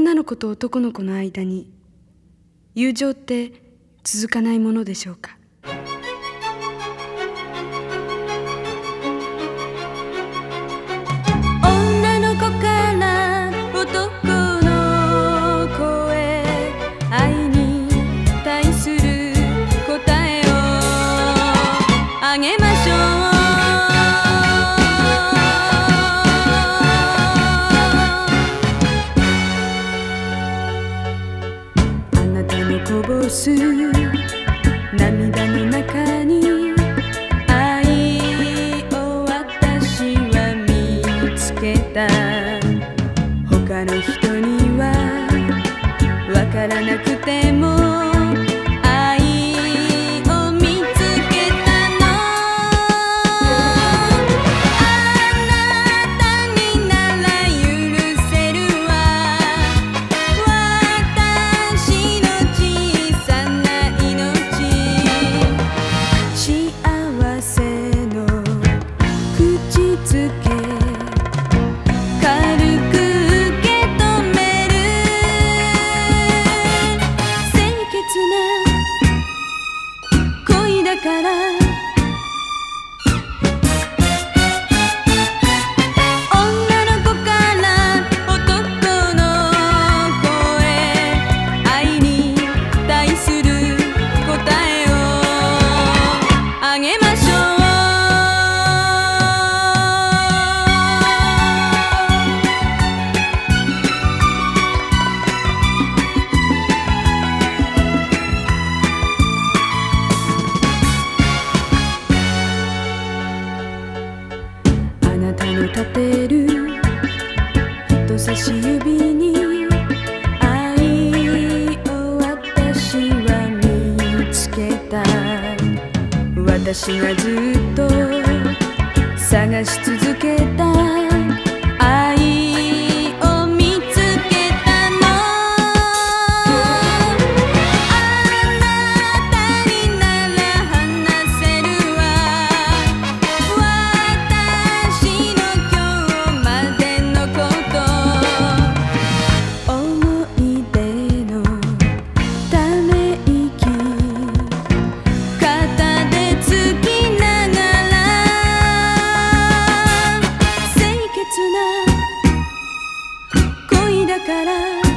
女の子と男の子の間に友情って続かないものでしょうか？こぼす。涙の中に愛を私は見つけた。他の人に立てる人差し指に愛を私は見つけた。私がずっと探し続けた。から